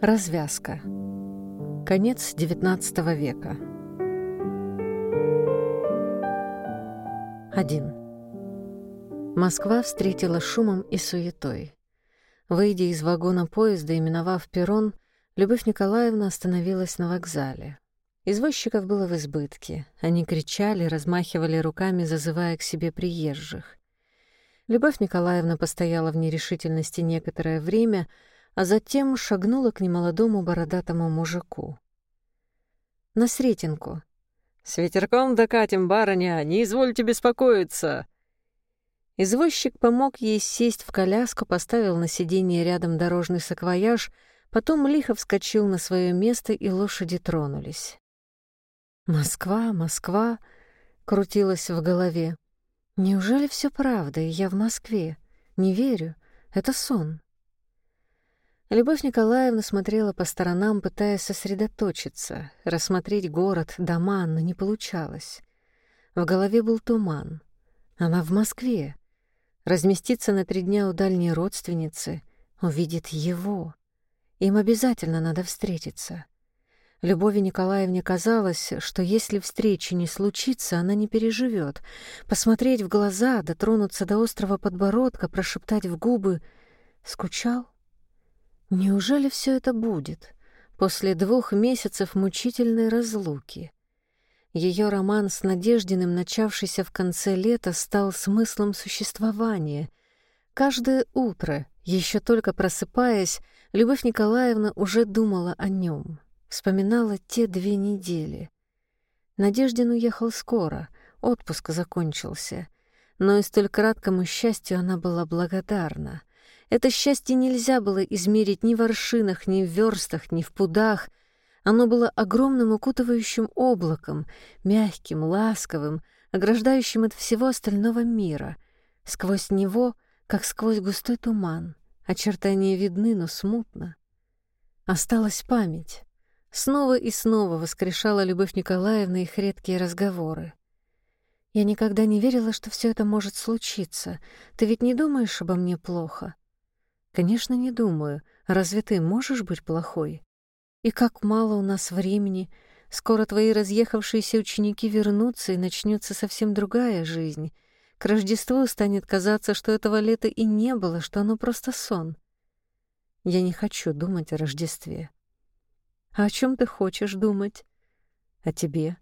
Развязка. Конец XIX века. 1. Москва встретила шумом и суетой. Выйдя из вагона поезда и миновав перрон, Любовь Николаевна остановилась на вокзале. Извозчиков было в избытке. Они кричали, размахивали руками, зазывая к себе приезжих. Любовь Николаевна постояла в нерешительности некоторое время, а затем шагнула к немолодому бородатому мужику. «На Сретенку». «С ветерком докатим, барыня, не извольте беспокоиться!» Извозчик помог ей сесть в коляску, поставил на сиденье рядом дорожный саквояж, потом лихо вскочил на свое место, и лошади тронулись. «Москва, Москва!» — крутилась в голове. Неужели все правда, и я в Москве? Не верю. Это сон. Любовь Николаевна смотрела по сторонам, пытаясь сосредоточиться, рассмотреть город, дома, но не получалось. В голове был туман. Она в Москве. Разместиться на три дня у дальней родственницы, увидит его. Им обязательно надо встретиться. Любови Николаевне казалось, что если встречи не случится, она не переживет. Посмотреть в глаза, дотронуться до острого подбородка, прошептать в губы «Скучал?» Неужели все это будет после двух месяцев мучительной разлуки? Ее роман с Надеждиным, начавшийся в конце лета, стал смыслом существования. Каждое утро, еще только просыпаясь, Любовь Николаевна уже думала о нем. Вспоминала те две недели. Надеждин уехал скоро, отпуск закончился. Но и столь краткому счастью она была благодарна. Это счастье нельзя было измерить ни в аршинах, ни в верстах, ни в пудах. Оно было огромным укутывающим облаком, мягким, ласковым, ограждающим от всего остального мира. Сквозь него, как сквозь густой туман, очертания видны, но смутно. Осталась память. Снова и снова воскрешала Любовь Николаевна их редкие разговоры. «Я никогда не верила, что все это может случиться. Ты ведь не думаешь обо мне плохо?» «Конечно, не думаю. Разве ты можешь быть плохой? И как мало у нас времени. Скоро твои разъехавшиеся ученики вернутся, и начнется совсем другая жизнь. К Рождеству станет казаться, что этого лета и не было, что оно просто сон. Я не хочу думать о Рождестве. А о чем ты хочешь думать? О тебе.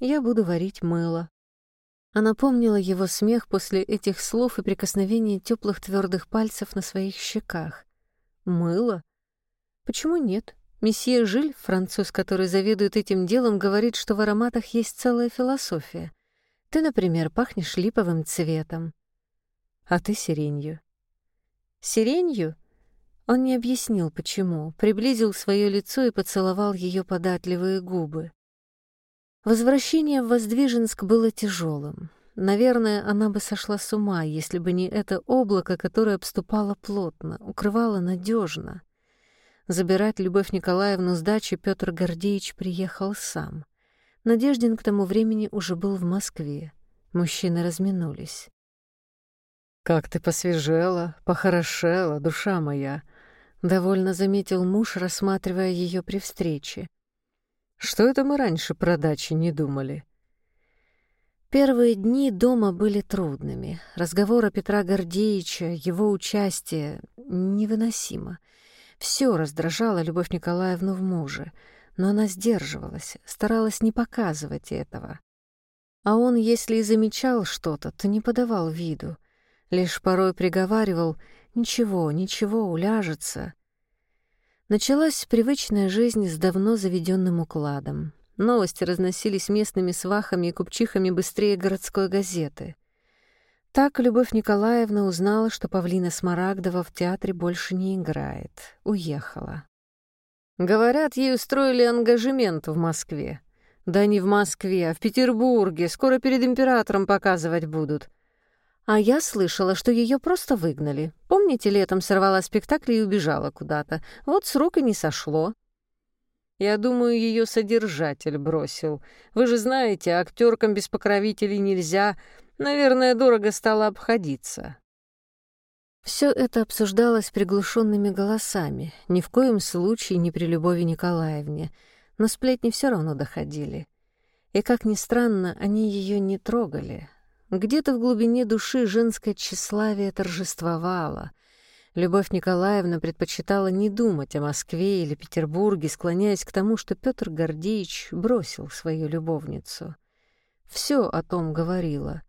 Я буду варить мыло. Она помнила его смех после этих слов и прикосновения теплых твердых пальцев на своих щеках. Мыло? Почему нет? Месье Жиль, француз, который заведует этим делом, говорит, что в ароматах есть целая философия. Ты, например, пахнешь липовым цветом. А ты сиренью. Сиренью? Он не объяснил, почему, приблизил свое лицо и поцеловал ее податливые губы. Возвращение в Воздвиженск было тяжелым. Наверное, она бы сошла с ума, если бы не это облако, которое обступало плотно, укрывало надежно. Забирать Любовь Николаевну с дачи Петр Гордеевич приехал сам. Надеждин к тому времени уже был в Москве. Мужчины разминулись. «Как ты посвежела, похорошела, душа моя!» — довольно заметил муж, рассматривая ее при встрече. «Что это мы раньше про дачи не думали?» Первые дни дома были трудными. Разговоры Петра Гордеевича, его участие невыносимо. Все раздражало Любовь Николаевну в муже, но она сдерживалась, старалась не показывать этого. А он, если и замечал что-то, то не подавал виду, лишь порой приговаривал — Ничего, ничего, уляжется. Началась привычная жизнь с давно заведенным укладом. Новости разносились местными свахами и купчихами быстрее городской газеты. Так Любовь Николаевна узнала, что Павлина Смарагдова в театре больше не играет. Уехала. Говорят, ей устроили ангажемент в Москве. Да не в Москве, а в Петербурге. Скоро перед императором показывать будут. А я слышала, что ее просто выгнали. Помните, летом сорвала спектакль и убежала куда-то. Вот с рук и не сошло. Я думаю, ее содержатель бросил. Вы же знаете, актеркам без покровителей нельзя. Наверное, дорого стало обходиться. Все это обсуждалось приглушенными голосами, ни в коем случае не при Любови Николаевне, но сплетни все равно доходили. И, как ни странно, они ее не трогали. Где-то в глубине души женское тщеславие торжествовало. Любовь Николаевна предпочитала не думать о Москве или Петербурге, склоняясь к тому, что Петр Гордеевич бросил свою любовницу. Все о том говорила.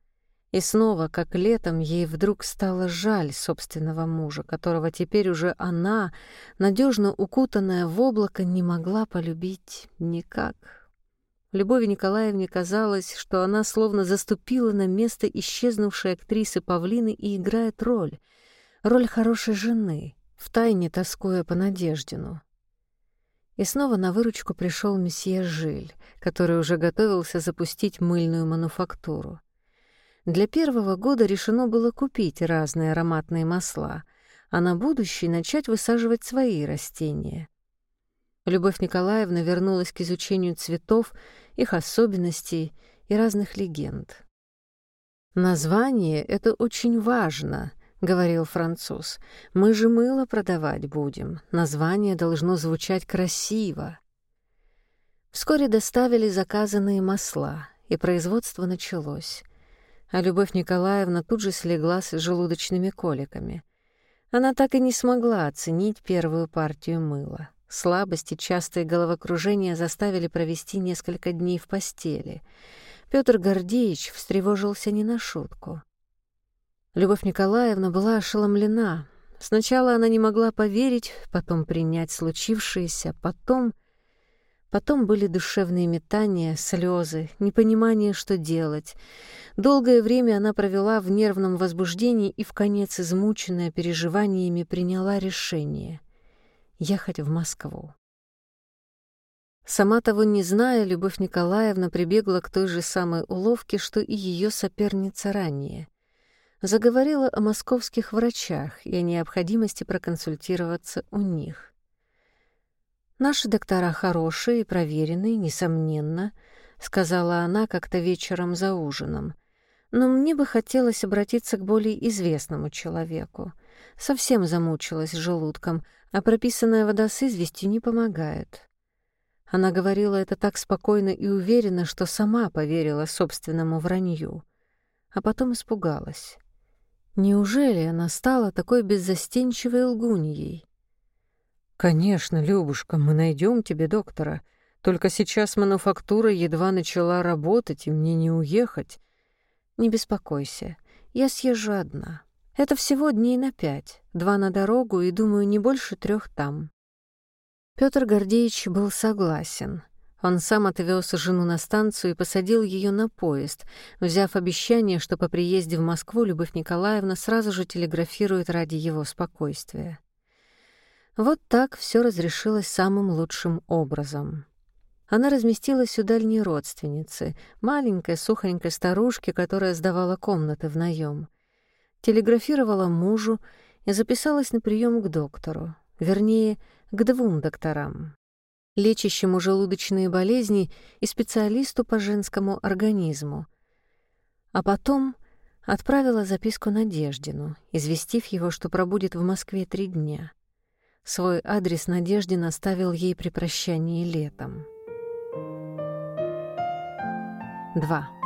И снова, как летом, ей вдруг стало жаль собственного мужа, которого теперь уже она, надежно укутанная в облако, не могла полюбить никак. Любови Николаевне казалось, что она словно заступила на место исчезнувшей актрисы Павлины и играет роль, роль хорошей жены, втайне тоскуя по Надеждину. И снова на выручку пришел месье Жиль, который уже готовился запустить мыльную мануфактуру. Для первого года решено было купить разные ароматные масла, а на будущее начать высаживать свои растения. Любовь Николаевна вернулась к изучению цветов, их особенностей и разных легенд. «Название — это очень важно», — говорил француз. «Мы же мыло продавать будем. Название должно звучать красиво». Вскоре доставили заказанные масла, и производство началось а Любовь Николаевна тут же слегла с желудочными коликами. Она так и не смогла оценить первую партию мыла. Слабости, частые головокружения заставили провести несколько дней в постели. Петр Гордеевич встревожился не на шутку. Любовь Николаевна была ошеломлена. Сначала она не могла поверить, потом принять случившееся, потом Потом были душевные метания, слезы, непонимание, что делать. Долгое время она провела в нервном возбуждении и, в конец измученная переживаниями, приняла решение — ехать в Москву. Сама того не зная, Любовь Николаевна прибегла к той же самой уловке, что и ее соперница ранее. Заговорила о московских врачах и о необходимости проконсультироваться у них. «Наши доктора хорошие и проверенные, несомненно», — сказала она как-то вечером за ужином. «Но мне бы хотелось обратиться к более известному человеку. Совсем замучилась желудком, а прописанная вода с известью не помогает». Она говорила это так спокойно и уверенно, что сама поверила собственному вранью. А потом испугалась. Неужели она стала такой беззастенчивой лгуньей? «Конечно, Любушка, мы найдем тебе доктора. Только сейчас мануфактура едва начала работать, и мне не уехать». «Не беспокойся, я съезжу одна. Это всего дней на пять, два на дорогу и, думаю, не больше трех там». Петр Гордеевич был согласен. Он сам отвез жену на станцию и посадил ее на поезд, взяв обещание, что по приезде в Москву Любовь Николаевна сразу же телеграфирует ради его спокойствия. Вот так все разрешилось самым лучшим образом. Она разместилась у дальней родственницы, маленькой сухонькой старушки, которая сдавала комнаты в наем. Телеграфировала мужу и записалась на прием к доктору, вернее, к двум докторам лечащему желудочные болезни и специалисту по женскому организму. А потом отправила записку Надеждину, известив его, что пробудет в Москве три дня. Свой адрес Надеждин оставил ей при прощании летом. 2.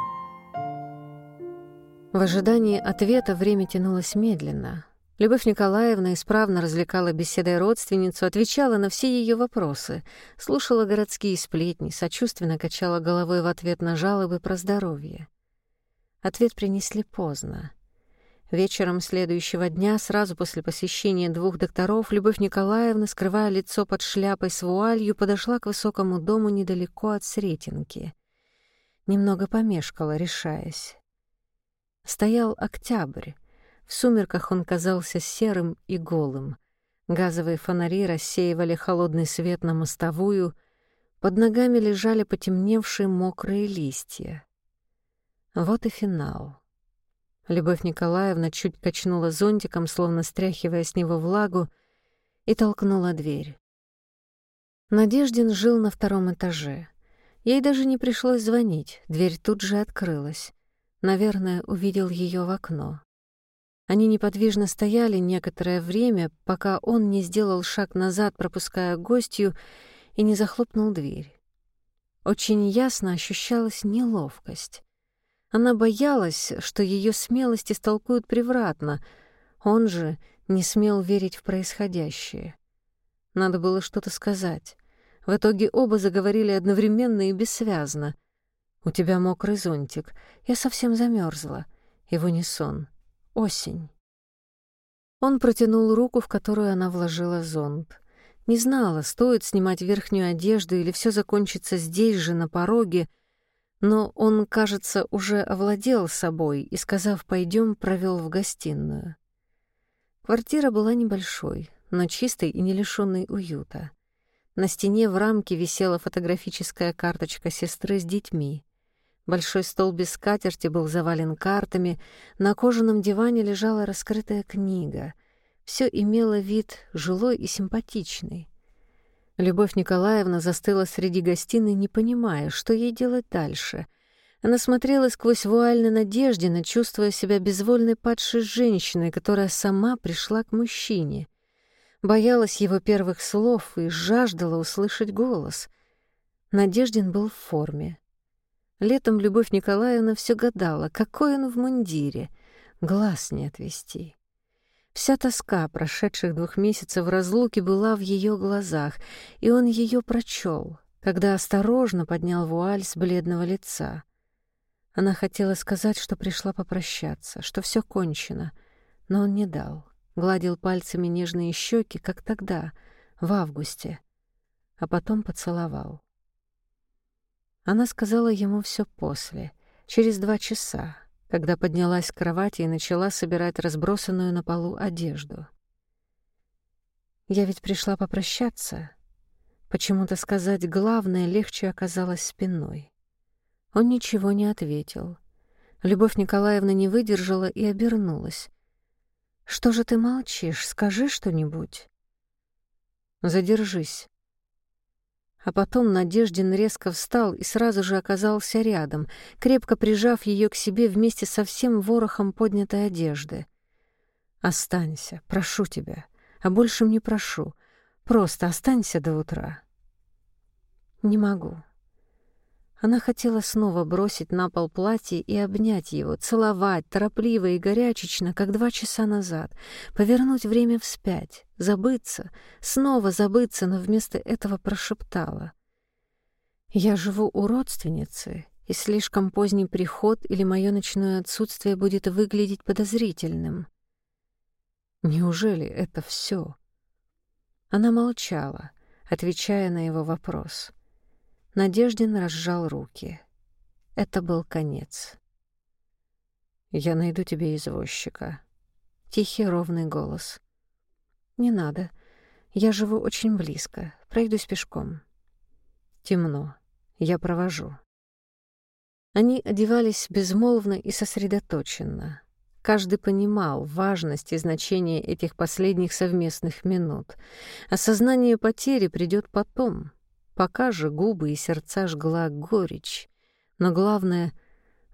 В ожидании ответа время тянулось медленно. Любовь Николаевна исправно развлекала беседой родственницу, отвечала на все ее вопросы, слушала городские сплетни, сочувственно качала головой в ответ на жалобы про здоровье. Ответ принесли поздно. Вечером следующего дня, сразу после посещения двух докторов, Любовь Николаевна, скрывая лицо под шляпой с вуалью, подошла к высокому дому недалеко от Сретенки. Немного помешкала, решаясь. Стоял октябрь. В сумерках он казался серым и голым. Газовые фонари рассеивали холодный свет на мостовую, под ногами лежали потемневшие мокрые листья. Вот и финал. Любовь Николаевна чуть качнула зонтиком, словно стряхивая с него влагу, и толкнула дверь. Надеждин жил на втором этаже. Ей даже не пришлось звонить, дверь тут же открылась. Наверное, увидел ее в окно. Они неподвижно стояли некоторое время, пока он не сделал шаг назад, пропуская гостью, и не захлопнул дверь. Очень ясно ощущалась неловкость. Она боялась, что ее смелость истолкуют превратно. Он же не смел верить в происходящее. Надо было что-то сказать. В итоге оба заговорили одновременно и бессвязно. «У тебя мокрый зонтик. Я совсем замерзла. Его не сон. Осень». Он протянул руку, в которую она вложила зонт. Не знала, стоит снимать верхнюю одежду или все закончится здесь же, на пороге, но он, кажется, уже овладел собой и, сказав «пойдем», провел в гостиную. Квартира была небольшой, но чистой и не лишённой уюта. На стене в рамке висела фотографическая карточка сестры с детьми. Большой стол без скатерти был завален картами, на кожаном диване лежала раскрытая книга. Все имело вид жилой и симпатичный. Любовь Николаевна застыла среди гостиной, не понимая, что ей делать дальше. Она смотрела сквозь вуаль на Надеждина, чувствуя себя безвольной падшей женщиной, которая сама пришла к мужчине. Боялась его первых слов и жаждала услышать голос. Надеждин был в форме. Летом Любовь Николаевна все гадала, какой он в мундире. Глаз не отвести. Вся тоска прошедших двух месяцев разлуки была в ее глазах, и он ее прочел, когда осторожно поднял вуаль с бледного лица. Она хотела сказать, что пришла попрощаться, что все кончено, но он не дал. Гладил пальцами нежные щеки, как тогда, в августе, а потом поцеловал. Она сказала ему все после, через два часа, когда поднялась с кровати и начала собирать разбросанную на полу одежду. Я ведь пришла попрощаться. Почему-то сказать главное легче оказалось спиной. Он ничего не ответил. Любовь Николаевна не выдержала и обернулась. «Что же ты молчишь? Скажи что-нибудь». «Задержись», а потом Надеждин резко встал и сразу же оказался рядом, крепко прижав ее к себе вместе со всем ворохом поднятой одежды. «Останься, прошу тебя, а больше не прошу. Просто останься до утра». «Не могу», она хотела снова бросить на пол платье и обнять его, целовать, торопливо и горячечно, как два часа назад, повернуть время вспять, забыться, снова забыться, но вместо этого прошептала. «Я живу у родственницы, и слишком поздний приход или мое ночное отсутствие будет выглядеть подозрительным». «Неужели это все? Она молчала, отвечая на его вопрос — Надеждин разжал руки. Это был конец. «Я найду тебе извозчика». Тихий ровный голос. «Не надо. Я живу очень близко. Пройдусь пешком». «Темно. Я провожу». Они одевались безмолвно и сосредоточенно. Каждый понимал важность и значение этих последних совместных минут. Осознание потери придет потом — Пока же губы и сердца жгла горечь. Но главное —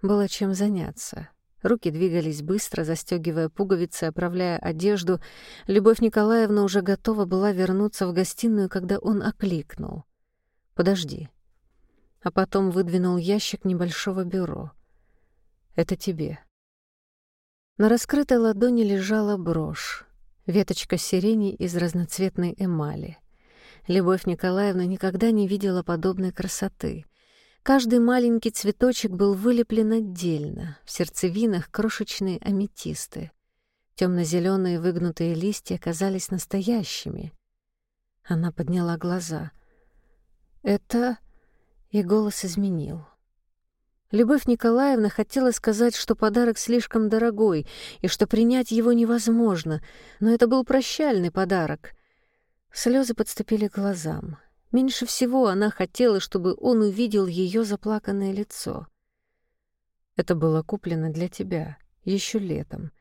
было чем заняться. Руки двигались быстро, застегивая пуговицы, оправляя одежду. Любовь Николаевна уже готова была вернуться в гостиную, когда он окликнул. «Подожди». А потом выдвинул ящик небольшого бюро. «Это тебе». На раскрытой ладони лежала брошь, веточка сирени из разноцветной эмали — Любовь Николаевна никогда не видела подобной красоты. Каждый маленький цветочек был вылеплен отдельно, в сердцевинах крошечные аметисты. Темно-зеленые выгнутые листья казались настоящими. Она подняла глаза. «Это...» И голос изменил. Любовь Николаевна хотела сказать, что подарок слишком дорогой и что принять его невозможно, но это был прощальный подарок — Слезы подступили к глазам. Меньше всего она хотела, чтобы он увидел ее заплаканное лицо. Это было куплено для тебя еще летом.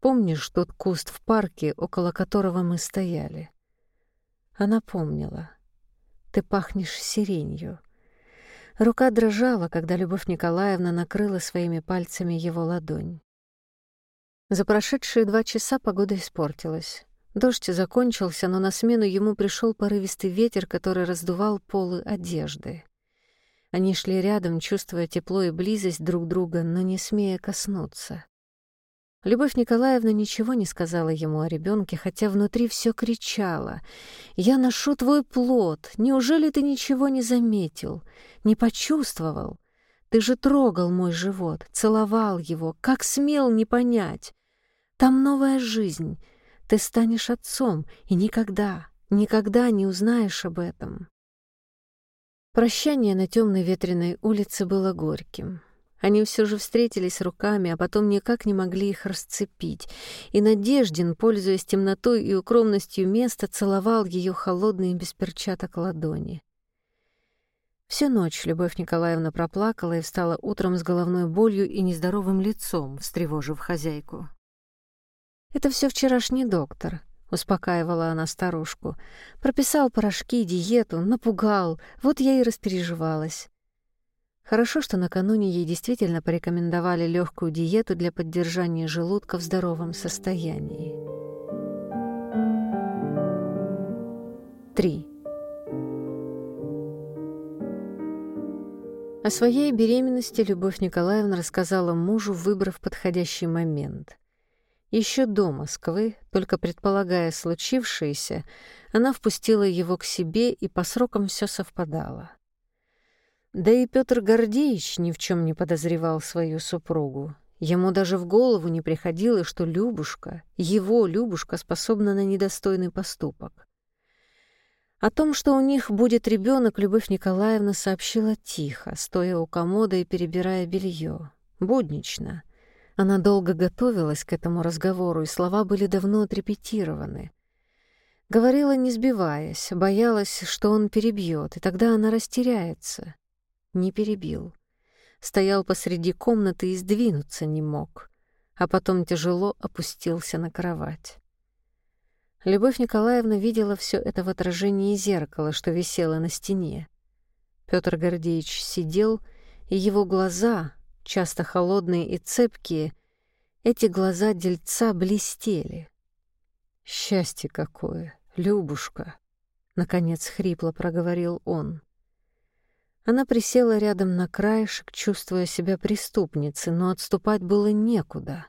Помнишь тот куст в парке, около которого мы стояли? Она помнила. Ты пахнешь сиренью. Рука дрожала, когда Любовь Николаевна накрыла своими пальцами его ладонь. За прошедшие два часа погода испортилась. Дождь закончился, но на смену ему пришел порывистый ветер, который раздувал полы одежды. Они шли рядом, чувствуя тепло и близость друг друга, но не смея коснуться. Любовь Николаевна ничего не сказала ему о ребенке, хотя внутри все кричало. «Я ношу твой плод. Неужели ты ничего не заметил, не почувствовал? Ты же трогал мой живот, целовал его. Как смел не понять? Там новая жизнь. Ты станешь отцом, и никогда, никогда не узнаешь об этом». Прощание на темной ветреной улице было горьким. Они все же встретились руками, а потом никак не могли их расцепить. И Надеждин, пользуясь темнотой и укромностью места, целовал ее холодные без перчаток ладони. Всю ночь Любовь Николаевна проплакала и встала утром с головной болью и нездоровым лицом, встревожив хозяйку. «Это все вчерашний доктор», успокаивала она старушку. Прописал порошки, диету, напугал. Вот я и распереживалась. Хорошо, что накануне ей действительно порекомендовали легкую диету для поддержания желудка в здоровом состоянии. 3. О своей беременности Любовь Николаевна рассказала мужу, выбрав подходящий момент. Еще до Москвы, только предполагая случившееся, она впустила его к себе, и по срокам все совпадало. Да и Петр Гордеевич ни в чем не подозревал свою супругу. Ему даже в голову не приходило, что Любушка, его Любушка, способна на недостойный поступок. О том, что у них будет ребенок, Любовь Николаевна сообщила тихо, стоя у комода и перебирая белье, буднично — она долго готовилась к этому разговору, и слова были давно отрепетированы. Говорила, не сбиваясь, боялась, что он перебьет, и тогда она растеряется. Не перебил. Стоял посреди комнаты и сдвинуться не мог, а потом тяжело опустился на кровать. Любовь Николаевна видела все это в отражении зеркала, что висело на стене. Петр Гордеевич сидел, и его глаза, часто холодные и цепкие, эти глаза дельца блестели. «Счастье какое, Любушка!» — наконец хрипло проговорил он. Она присела рядом на краешек, чувствуя себя преступницей, но отступать было некуда.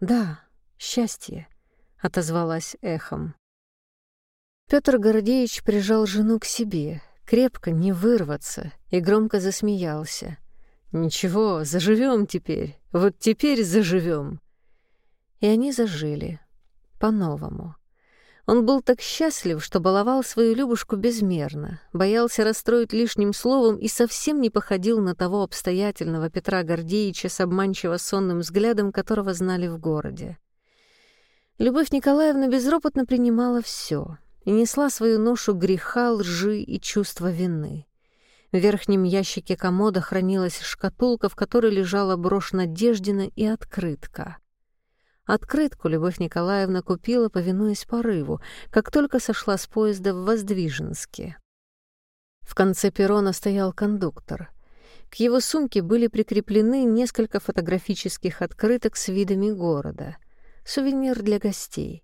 «Да, счастье», — отозвалась эхом. Петр Гордеевич прижал жену к себе, крепко не вырваться, и громко засмеялся. Ничего, заживем теперь. Вот теперь заживем. И они зажили. По-новому. Он был так счастлив, что баловал свою Любушку безмерно, боялся расстроить лишним словом и совсем не походил на того обстоятельного Петра Гордеевича с обманчиво сонным взглядом, которого знали в городе. Любовь Николаевна безропотно принимала все и несла свою ношу греха, лжи и чувства вины. В верхнем ящике комода хранилась шкатулка, в которой лежала брошь Надеждина и открытка. Открытку Любовь Николаевна купила, повинуясь порыву, как только сошла с поезда в Воздвиженске. В конце перрона стоял кондуктор. К его сумке были прикреплены несколько фотографических открыток с видами города. Сувенир для гостей.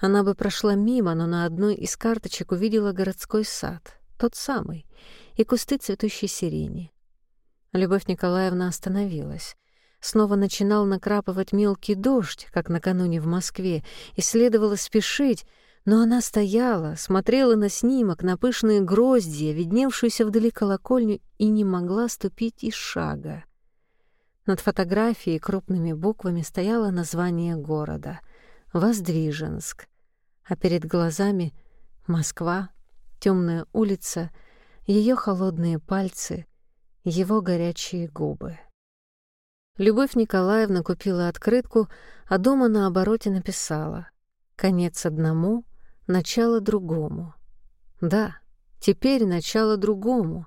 Она бы прошла мимо, но на одной из карточек увидела городской сад, тот самый — и кусты цветущей сирени. Любовь Николаевна остановилась. Снова начинал накрапывать мелкий дождь, как накануне в Москве, и следовало спешить, но она стояла, смотрела на снимок, на пышные гроздья, видневшуюся вдали колокольню, и не могла ступить и шага. Над фотографией крупными буквами стояло название города — Воздвиженск, а перед глазами — Москва, темная улица — ее холодные пальцы, его горячие губы. Любовь Николаевна купила открытку, а дома на обороте написала «Конец одному, начало другому». Да, теперь начало другому.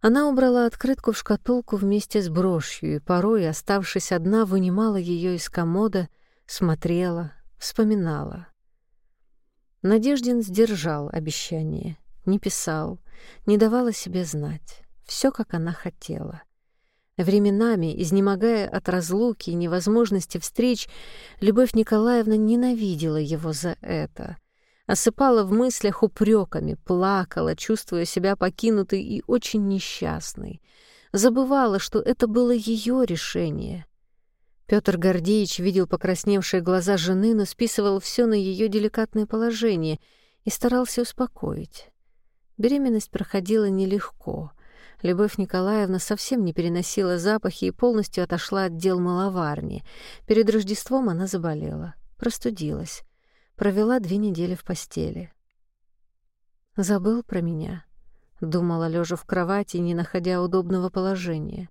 Она убрала открытку в шкатулку вместе с брошью и порой, оставшись одна, вынимала ее из комода, смотрела, вспоминала. Надеждин сдержал обещание, не писал, не давала себе знать. Все, как она хотела. Временами, изнемогая от разлуки и невозможности встреч, Любовь Николаевна ненавидела его за это. Осыпала в мыслях упреками, плакала, чувствуя себя покинутой и очень несчастной. Забывала, что это было ее решение. Петр Гордеевич видел покрасневшие глаза жены, но списывал все на ее деликатное положение и старался успокоить. Беременность проходила нелегко — Любовь Николаевна совсем не переносила запахи и полностью отошла от дел маловарни. Перед Рождеством она заболела, простудилась. Провела две недели в постели. «Забыл про меня», — думала, лежа в кровати, не находя удобного положения.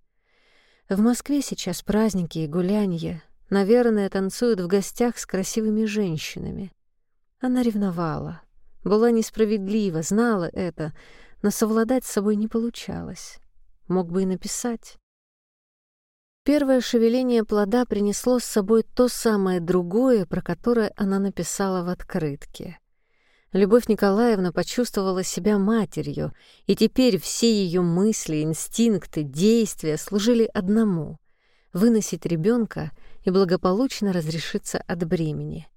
«В Москве сейчас праздники и гулянья. Наверное, танцуют в гостях с красивыми женщинами». Она ревновала, была несправедлива, знала это, но совладать с собой не получалось. Мог бы и написать. Первое шевеление плода принесло с собой то самое другое, про которое она написала в открытке. Любовь Николаевна почувствовала себя матерью, и теперь все ее мысли, инстинкты, действия служили одному — выносить ребенка и благополучно разрешиться от бремени.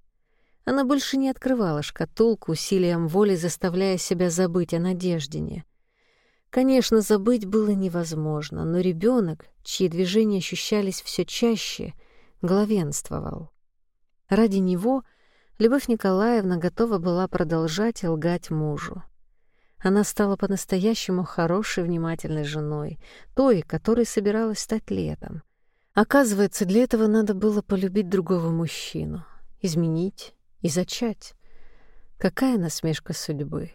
Она больше не открывала шкатулку усилием воли, заставляя себя забыть о Надеждине. Конечно, забыть было невозможно, но ребенок, чьи движения ощущались все чаще, главенствовал. Ради него Любовь Николаевна готова была продолжать лгать мужу. Она стала по-настоящему хорошей, внимательной женой, той, которой собиралась стать летом. Оказывается, для этого надо было полюбить другого мужчину, изменить, и зачать. Какая насмешка судьбы.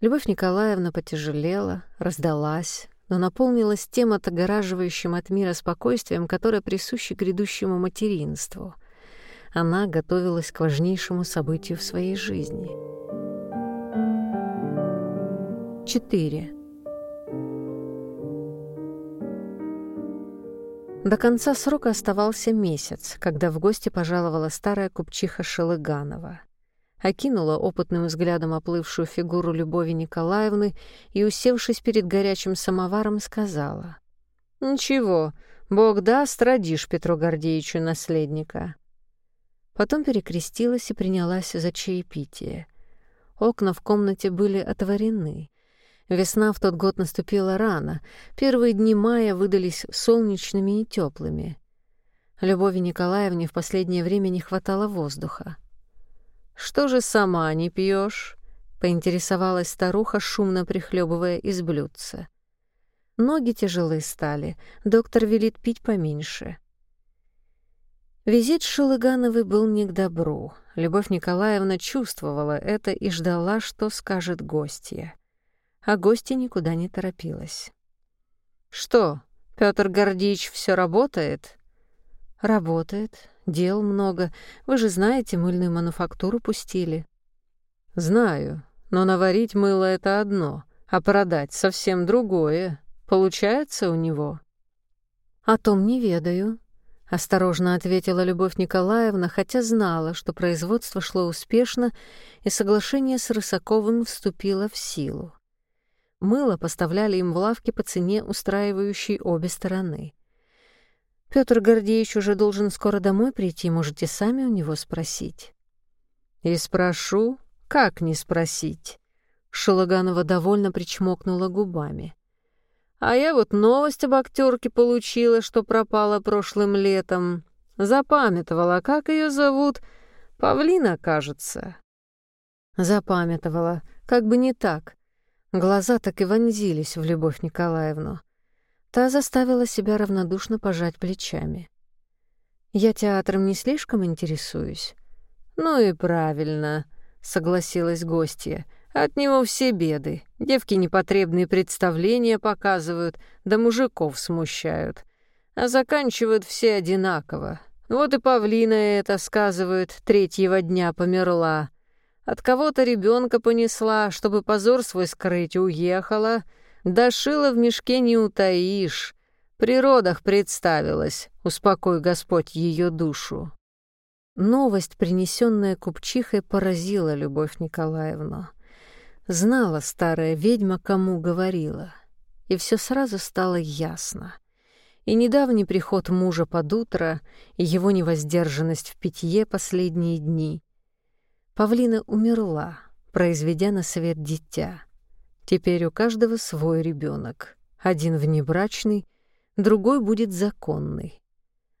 Любовь Николаевна потяжелела, раздалась, но наполнилась тем отогораживающим от мира спокойствием, которое присуще грядущему материнству. Она готовилась к важнейшему событию в своей жизни. 4. До конца срока оставался месяц, когда в гости пожаловала старая купчиха Шелыганова. Окинула опытным взглядом оплывшую фигуру Любови Николаевны и, усевшись перед горячим самоваром, сказала. «Ничего, Бог даст, родишь Петру Гордеевичу наследника». Потом перекрестилась и принялась за чаепитие. Окна в комнате были отворены. Весна в тот год наступила рано. Первые дни мая выдались солнечными и теплыми. Любови Николаевне в последнее время не хватало воздуха. «Что же сама не пьешь? поинтересовалась старуха, шумно прихлебывая из блюдца. Ноги тяжелые стали, доктор велит пить поменьше. Визит Шелыгановой был не к добру. Любовь Николаевна чувствовала это и ждала, что скажет гостья а гостья никуда не торопилась. «Что, Пётр Гордич все работает?» «Работает. Дел много. Вы же знаете, мыльную мануфактуру пустили». «Знаю. Но наварить мыло — это одно, а продать — совсем другое. Получается у него?» «О том не ведаю», — осторожно ответила Любовь Николаевна, хотя знала, что производство шло успешно, и соглашение с Рысаковым вступило в силу. Мыло поставляли им в лавке по цене, устраивающей обе стороны. Петр Гордеевич уже должен скоро домой прийти, можете сами у него спросить. И спрошу, как не спросить? Шалаганова довольно причмокнула губами. А я вот новость об актерке получила, что пропала прошлым летом. Запамятовала, как ее зовут. Павлина, кажется. Запамятовала, как бы не так. Глаза так и вонзились в Любовь Николаевну. Та заставила себя равнодушно пожать плечами. «Я театром не слишком интересуюсь». «Ну и правильно», — согласилась гостья. «От него все беды. Девки непотребные представления показывают, да мужиков смущают. А заканчивают все одинаково. Вот и павлина это, сказывают, третьего дня померла. От кого-то ребенка понесла, чтобы позор свой скрыть, уехала. Дошила в мешке не утаишь. При родах представилась, успокой Господь ее душу. Новость, принесенная купчихой, поразила Любовь Николаевну. Знала старая ведьма, кому говорила. И все сразу стало ясно. И недавний приход мужа под утро, и его невоздержанность в питье последние дни. Павлина умерла, произведя на свет дитя. Теперь у каждого свой ребенок. Один внебрачный, другой будет законный.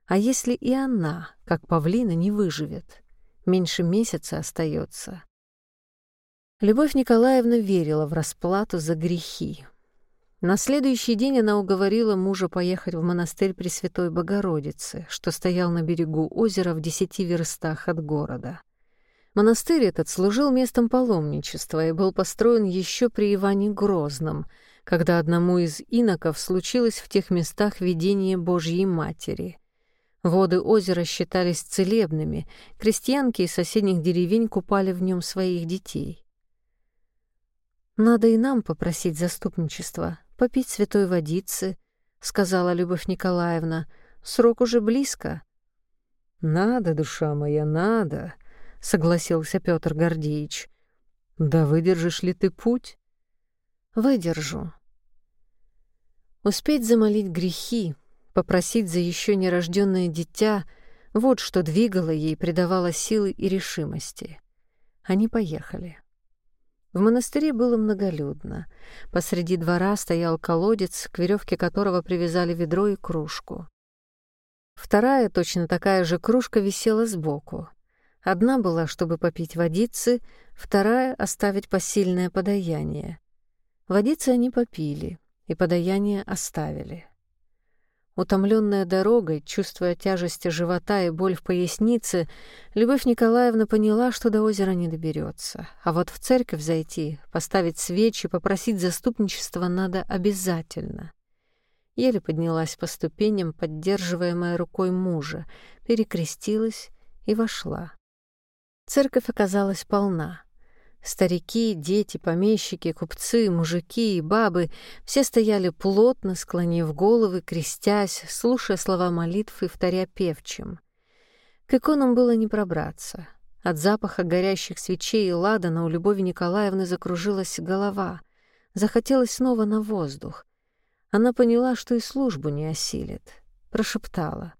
А если и она, как павлина, не выживет? Меньше месяца остается. Любовь Николаевна верила в расплату за грехи. На следующий день она уговорила мужа поехать в монастырь Пресвятой Богородицы, что стоял на берегу озера в десяти верстах от города. Монастырь этот служил местом паломничества и был построен еще при Иване Грозном, когда одному из иноков случилось в тех местах видение Божьей Матери — Воды озера считались целебными, крестьянки из соседних деревень купали в нем своих детей. «Надо и нам попросить заступничества, попить святой водицы», — сказала Любовь Николаевна. «Срок уже близко». «Надо, душа моя, надо», — согласился Петр Гордеевич. «Да выдержишь ли ты путь?» «Выдержу». Успеть замолить грехи, Попросить за еще нерожденное дитя — вот что двигало ей, придавало силы и решимости. Они поехали. В монастыре было многолюдно. Посреди двора стоял колодец, к веревке которого привязали ведро и кружку. Вторая, точно такая же кружка, висела сбоку. Одна была, чтобы попить водицы, вторая — оставить посильное подаяние. Водицы они попили, и подаяние оставили. Утомленная дорогой, чувствуя тяжесть живота и боль в пояснице, Любовь Николаевна поняла, что до озера не доберется. А вот в церковь зайти, поставить свечи, попросить заступничества надо обязательно. Еле поднялась по ступеням, поддерживаемая рукой мужа, перекрестилась и вошла. Церковь оказалась полна. Старики, дети, помещики, купцы, мужики и бабы все стояли плотно, склонив головы, крестясь, слушая слова молитв и вторя певчим. К иконам было не пробраться. От запаха горящих свечей и ладана у Любови Николаевны закружилась голова. Захотелось снова на воздух. Она поняла, что и службу не осилит. Прошептала.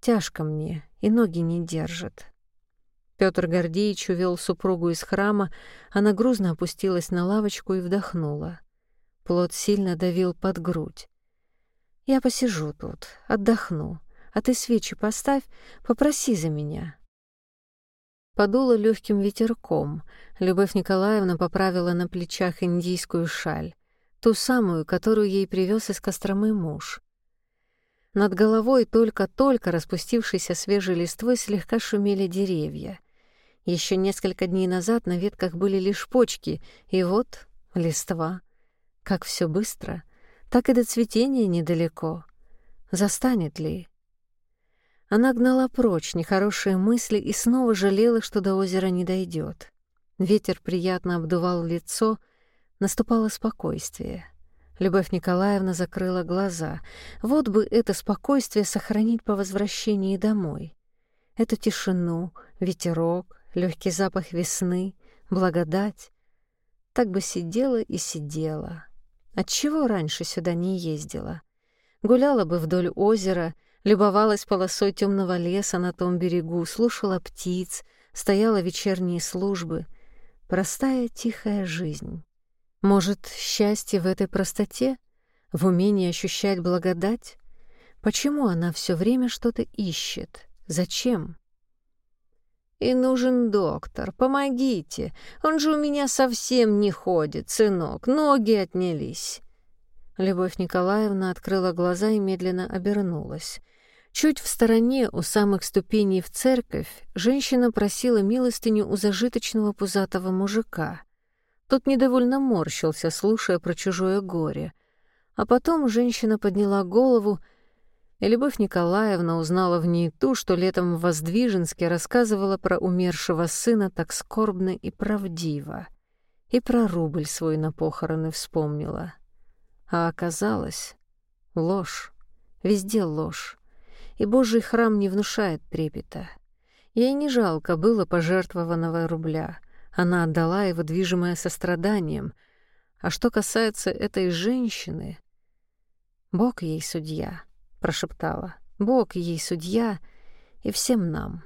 «Тяжко мне, и ноги не держат. Петр Гордеевич увел супругу из храма, она грузно опустилась на лавочку и вдохнула. Плод сильно давил под грудь. «Я посижу тут, отдохну, а ты свечи поставь, попроси за меня». Подуло легким ветерком. Любовь Николаевна поправила на плечах индийскую шаль, ту самую, которую ей привез из Костромы муж. Над головой только-только распустившейся свежей листвой слегка шумели деревья. Еще несколько дней назад на ветках были лишь почки, и вот листва. Как все быстро, так и до цветения недалеко. Застанет ли? Она гнала прочь нехорошие мысли и снова жалела, что до озера не дойдет. Ветер приятно обдувал лицо, наступало спокойствие. Любовь Николаевна закрыла глаза. Вот бы это спокойствие сохранить по возвращении домой. Эту тишину, ветерок, легкий запах весны, благодать. Так бы сидела и сидела. Отчего раньше сюда не ездила? Гуляла бы вдоль озера, любовалась полосой темного леса на том берегу, слушала птиц, стояла вечерние службы. Простая тихая жизнь. Может, счастье в этой простоте? В умении ощущать благодать? Почему она все время что-то ищет? Зачем? И нужен доктор, помогите. Он же у меня совсем не ходит, сынок, ноги отнялись. Любовь Николаевна открыла глаза и медленно обернулась. Чуть в стороне, у самых ступеней в церковь, женщина просила милостыню у зажиточного пузатого мужика. Тот недовольно морщился, слушая про чужое горе. А потом женщина подняла голову и Любовь Николаевна узнала в ней ту, что летом в Воздвиженске рассказывала про умершего сына так скорбно и правдиво. И про рубль свой на похороны вспомнила. А оказалось — ложь, везде ложь. И Божий храм не внушает трепета. Ей не жалко было пожертвованного рубля. Она отдала его, движимое состраданием. А что касается этой женщины, Бог ей судья —— прошептала. «Бог ей судья и всем нам».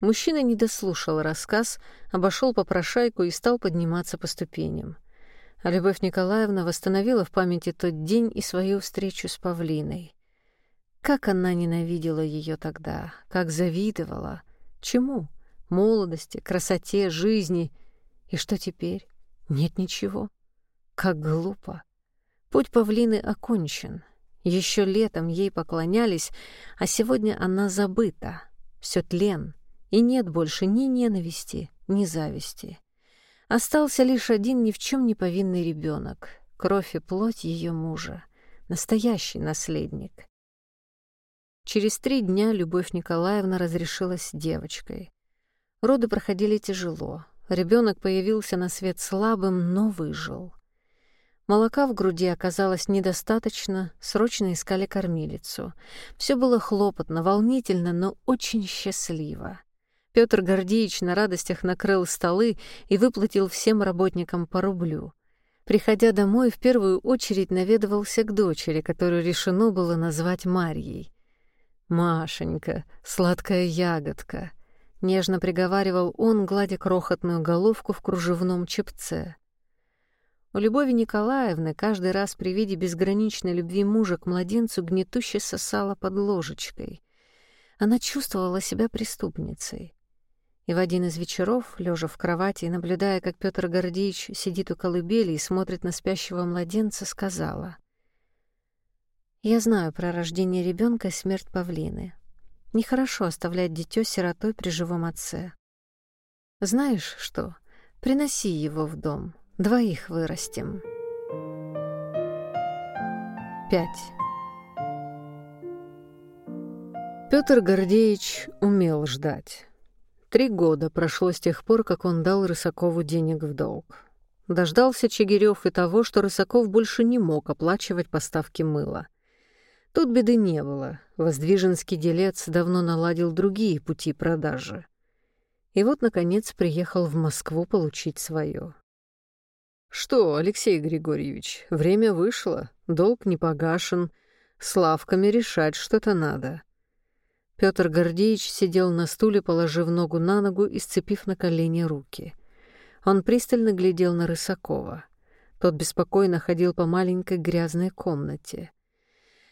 Мужчина не дослушал рассказ, обошел попрошайку и стал подниматься по ступеням. А Любовь Николаевна восстановила в памяти тот день и свою встречу с Павлиной. Как она ненавидела ее тогда, как завидовала. Чему? Молодости, красоте, жизни. И что теперь? Нет ничего. Как глупо. Путь Павлины окончен. Еще летом ей поклонялись, а сегодня она забыта. Все тлен, и нет больше ни ненависти, ни зависти. Остался лишь один ни в чем не повинный ребенок, кровь и плоть ее мужа, настоящий наследник. Через три дня Любовь Николаевна разрешилась девочкой. Роды проходили тяжело. Ребенок появился на свет слабым, но выжил. Молока в груди оказалось недостаточно, срочно искали кормилицу. Все было хлопотно, волнительно, но очень счастливо. Петр Гордеевич на радостях накрыл столы и выплатил всем работникам по рублю. Приходя домой, в первую очередь наведывался к дочери, которую решено было назвать Марьей. «Машенька, сладкая ягодка», — нежно приговаривал он, гладя крохотную головку в кружевном чепце. У Любови Николаевны каждый раз при виде безграничной любви мужа к младенцу гнетуще сосала под ложечкой. Она чувствовала себя преступницей. И в один из вечеров, лежа в кровати и наблюдая, как Петр Гордеевич сидит у колыбели и смотрит на спящего младенца, сказала: "Я знаю про рождение ребенка и смерть павлины. Нехорошо оставлять дитё сиротой при живом отце. Знаешь что? Приноси его в дом. Двоих вырастим". 5. Петр Гордеевич умел ждать. Три года прошло с тех пор, как он дал Рысакову денег в долг. Дождался Чигирёв и того, что Рысаков больше не мог оплачивать поставки мыла. Тут беды не было. Воздвиженский делец давно наладил другие пути продажи. И вот, наконец, приехал в Москву получить свое. «Что, Алексей Григорьевич, время вышло, долг не погашен, с лавками решать что-то надо. Петр Гордеевич сидел на стуле, положив ногу на ногу и сцепив на колени руки. Он пристально глядел на Рысакова. Тот беспокойно ходил по маленькой грязной комнате.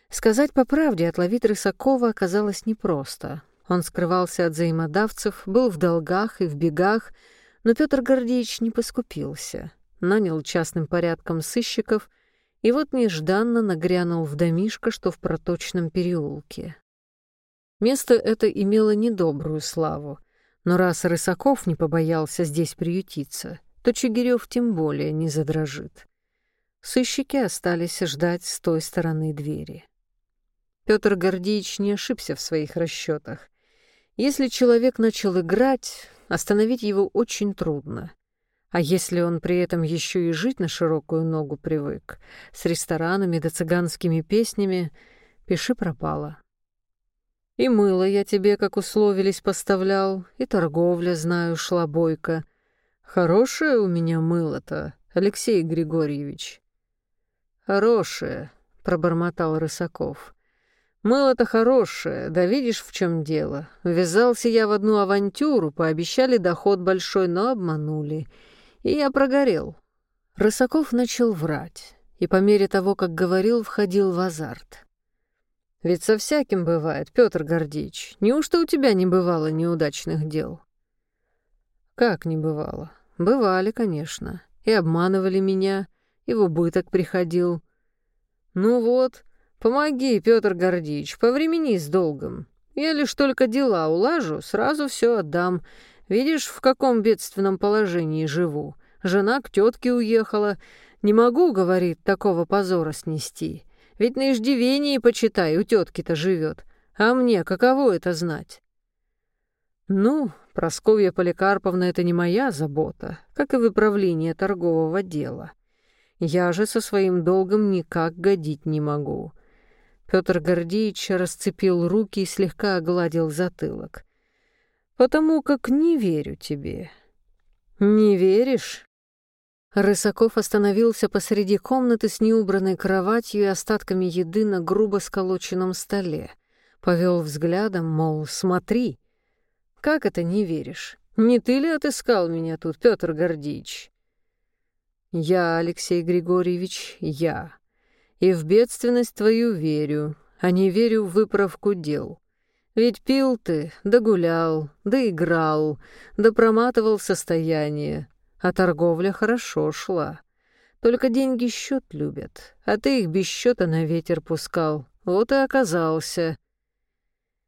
Сказать по правде, отловить Рысакова оказалось непросто. Он скрывался от взаимодавцев, был в долгах и в бегах, но Петр Гордеевич не поскупился. Нанял частным порядком сыщиков и вот нежданно нагрянул в домишко, что в проточном переулке. Место это имело недобрую славу, но раз Рысаков не побоялся здесь приютиться, то Чигирёв тем более не задрожит. Сыщики остались ждать с той стороны двери. Петр Гордеевич не ошибся в своих расчетах. Если человек начал играть, остановить его очень трудно. А если он при этом еще и жить на широкую ногу привык, с ресторанами да цыганскими песнями, пиши пропало. И мыло я тебе, как условились, поставлял, и торговля, знаю, шла бойко. Хорошее у меня мыло-то, Алексей Григорьевич. Хорошее, пробормотал Рысаков. Мыло-то хорошее, да видишь, в чем дело. Ввязался я в одну авантюру, пообещали доход большой, но обманули. И я прогорел. Рысаков начал врать, и по мере того, как говорил, входил в азарт. Ведь со всяким бывает, Петр Гордеевич. Неужто у тебя не бывало неудачных дел? Как не бывало? Бывали, конечно. И обманывали меня, и в убыток приходил. Ну вот, помоги, Петр Гордеевич, повремени с долгом. Я лишь только дела улажу, сразу все отдам. Видишь, в каком бедственном положении живу. Жена к тетке уехала. Не могу, говорит, такого позора снести. Ведь на иждивении, почитай, у тетки-то живет. А мне каково это знать? Ну, Просковья Поликарповна, это не моя забота, как и выправление торгового дела. Я же со своим долгом никак годить не могу. Петр Гордеевич расцепил руки и слегка огладил затылок. «Потому как не верю тебе». «Не веришь?» Рысаков остановился посреди комнаты с неубранной кроватью и остатками еды на грубо сколоченном столе. Повел взглядом, мол, смотри. Как это не веришь? Не ты ли отыскал меня тут, Петр Гордеевич? Я, Алексей Григорьевич, я. И в бедственность твою верю, а не верю в выправку дел. Ведь пил ты, да гулял, да играл, да проматывал состояние, а торговля хорошо шла. Только деньги счет любят, а ты их без счета на ветер пускал. Вот и оказался.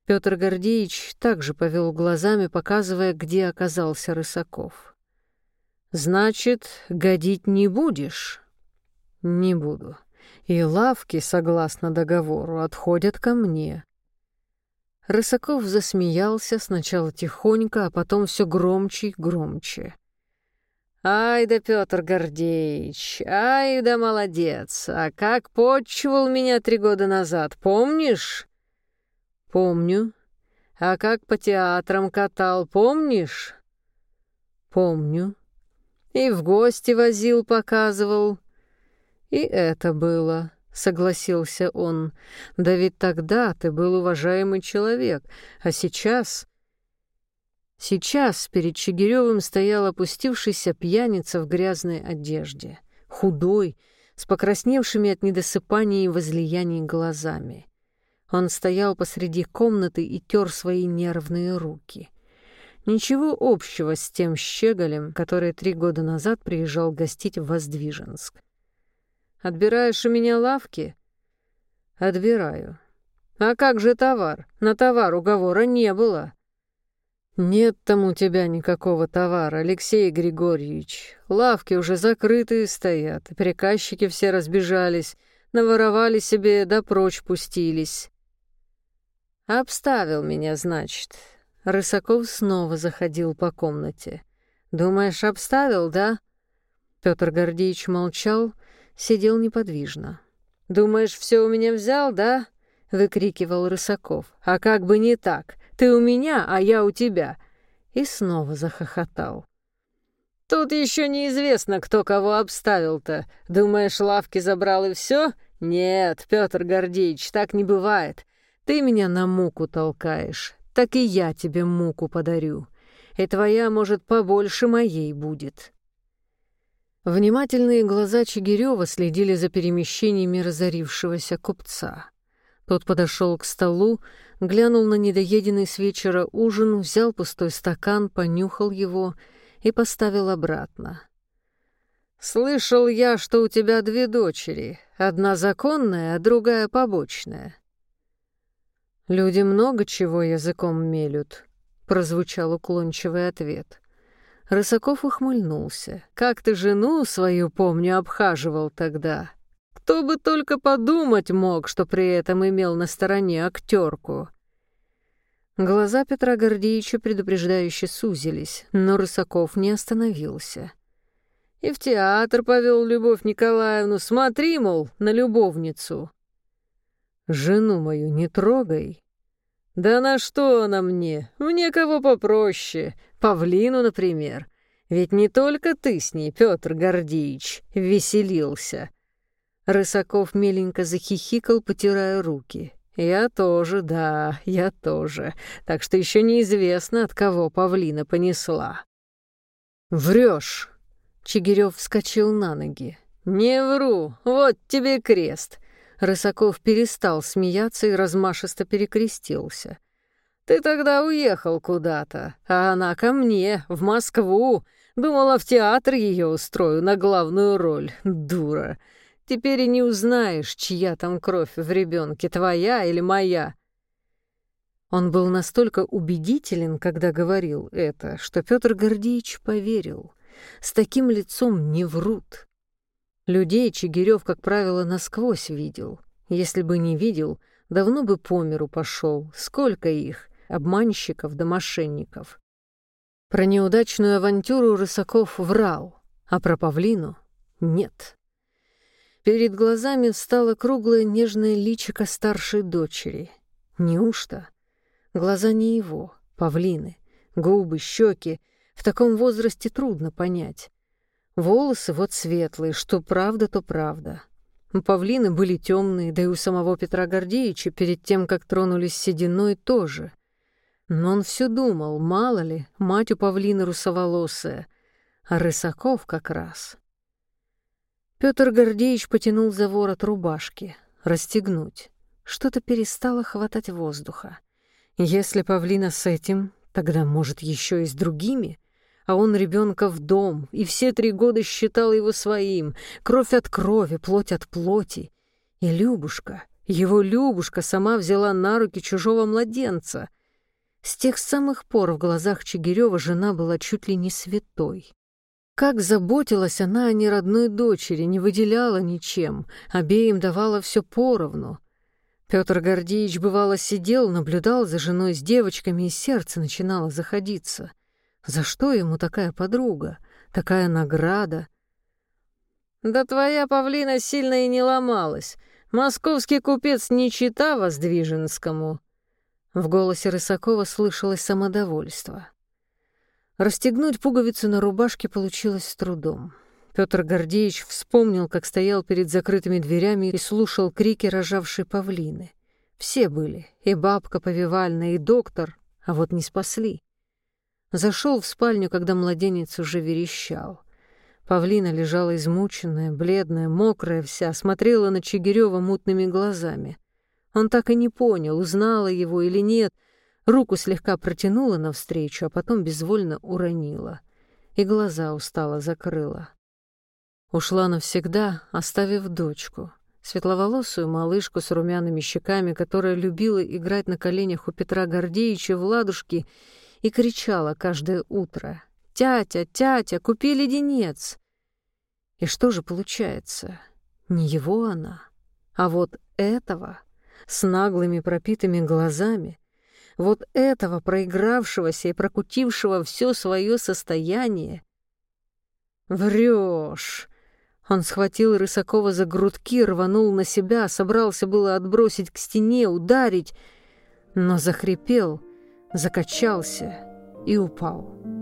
Петр Гордеевич также повел глазами, показывая, где оказался Рысаков. «Значит, годить не будешь?» «Не буду. И лавки, согласно договору, отходят ко мне. Рысаков засмеялся сначала тихонько, а потом все громче и громче. «Ай да, Петр Гордеевич, ай да молодец! А как почивал меня три года назад, помнишь?» «Помню. А как по театрам катал, помнишь?» «Помню. И в гости возил, показывал. И это было. — согласился он. «Да ведь тогда ты был уважаемый человек, а сейчас...» Сейчас перед Чигирёвым стоял опустившийся пьяница в грязной одежде, худой, с покрасневшими от недосыпания и возлияний глазами. Он стоял посреди комнаты и тер свои нервные руки. Ничего общего с тем щеголем, который три года назад приезжал гостить в Воздвиженск. Отбираешь у меня лавки? Отбираю. А как же товар? На товар уговора не было. Нет там у тебя никакого товара, Алексей Григорьевич. Лавки уже закрытые стоят, приказчики все разбежались, наворовали себе да прочь пустились. Обставил меня, значит. Рысаков снова заходил по комнате. Думаешь, обставил, да? Петр Гордеевич молчал, сидел неподвижно. «Думаешь, все у меня взял, да?» — выкрикивал Рысаков. «А как бы не так! Ты у меня, а я у тебя!» И снова захохотал. «Тут еще неизвестно, кто кого обставил-то. Думаешь, лавки забрал и все? Нет, Петр Гордеевич, так не бывает. Ты меня на муку толкаешь, так и я тебе муку подарю. И твоя, может, побольше моей будет». Внимательные глаза Чигирева следили за перемещениями разорившегося купца. Тот подошел к столу, глянул на недоеденный с вечера ужин, взял пустой стакан, понюхал его и поставил обратно. «Слышал я, что у тебя две дочери, одна законная, а другая побочная». «Люди много чего языком мелют», — прозвучал уклончивый ответ. Рысаков ухмыльнулся. «Как ты жену свою, помню, обхаживал тогда. Кто бы только подумать мог, что при этом имел на стороне актерку». Глаза Петра Гордеевича предупреждающе сузились, но Рысаков не остановился. И в театр повел Любовь Николаевну. Смотри, мол, на любовницу. «Жену мою не трогай», «Да на что она мне? Мне кого попроще. Павлину, например. Ведь не только ты с ней, Петр Гордеевич, веселился». Рысаков меленько захихикал, потирая руки. «Я тоже, да, я тоже. Так что еще неизвестно, от кого павлина понесла». «Врешь!» Чигирев вскочил на ноги. «Не вру, вот тебе крест. Рысаков перестал смеяться и размашисто перекрестился. «Ты тогда уехал куда-то, а она ко мне, в Москву. Думала, в театр ее устрою на главную роль. Дура. Теперь и не узнаешь, чья там кровь в ребенке, твоя или моя». Он был настолько убедителен, когда говорил это, что Петр Гордеевич поверил. С таким лицом не врут. Людей Чигирев, как правило, насквозь видел. Если бы не видел, давно бы по миру пошел. Сколько их, обманщиков да мошенников. Про неудачную авантюру Рысаков врал, а про павлину — нет. Перед глазами встала круглая нежная личико старшей дочери. Неужто? Глаза не его, павлины, губы, щеки. В таком возрасте трудно понять. Волосы вот светлые, что правда, то правда. У павлины были темные, да и у самого Петра Гордеевича перед тем, как тронулись сединой, тоже. Но он все думал, мало ли, мать у павлины русоволосая, а Рысаков как раз. Петр Гордеевич потянул за ворот рубашки, расстегнуть. Что-то перестало хватать воздуха. Если павлина с этим, тогда, может, еще и с другими — а он ребенка в дом, и все три года считал его своим, кровь от крови, плоть от плоти. И Любушка, его Любушка сама взяла на руки чужого младенца. С тех самых пор в глазах Чигирева жена была чуть ли не святой. Как заботилась она о неродной дочери, не выделяла ничем, обеим давала все поровну. Петр Гордеевич бывало сидел, наблюдал за женой с девочками, и сердце начинало заходиться. За что ему такая подруга, такая награда? Да твоя павлина сильно и не ломалась. Московский купец не чита Воздвиженскому. В голосе Рысакова слышалось самодовольство. Расстегнуть пуговицу на рубашке получилось с трудом. Петр Гордеевич вспомнил, как стоял перед закрытыми дверями и слушал крики рожавшей павлины. Все были, и бабка повивальная, и доктор, а вот не спасли. Зашел в спальню, когда младенец уже верещал. Павлина лежала измученная, бледная, мокрая вся, смотрела на Чигирева мутными глазами. Он так и не понял, узнала его или нет. Руку слегка протянула навстречу, а потом безвольно уронила. И глаза устало закрыла. Ушла навсегда, оставив дочку. Светловолосую малышку с румяными щеками, которая любила играть на коленях у Петра Гордеевича в ладушки и кричала каждое утро «Тятя, тятя, купи леденец!» И что же получается? Не его она, а вот этого, с наглыми пропитыми глазами, вот этого проигравшегося и прокутившего все свое состояние. Врешь! Он схватил Рысакова за грудки, рванул на себя, собрался было отбросить к стене, ударить, но захрипел — закачался и упал.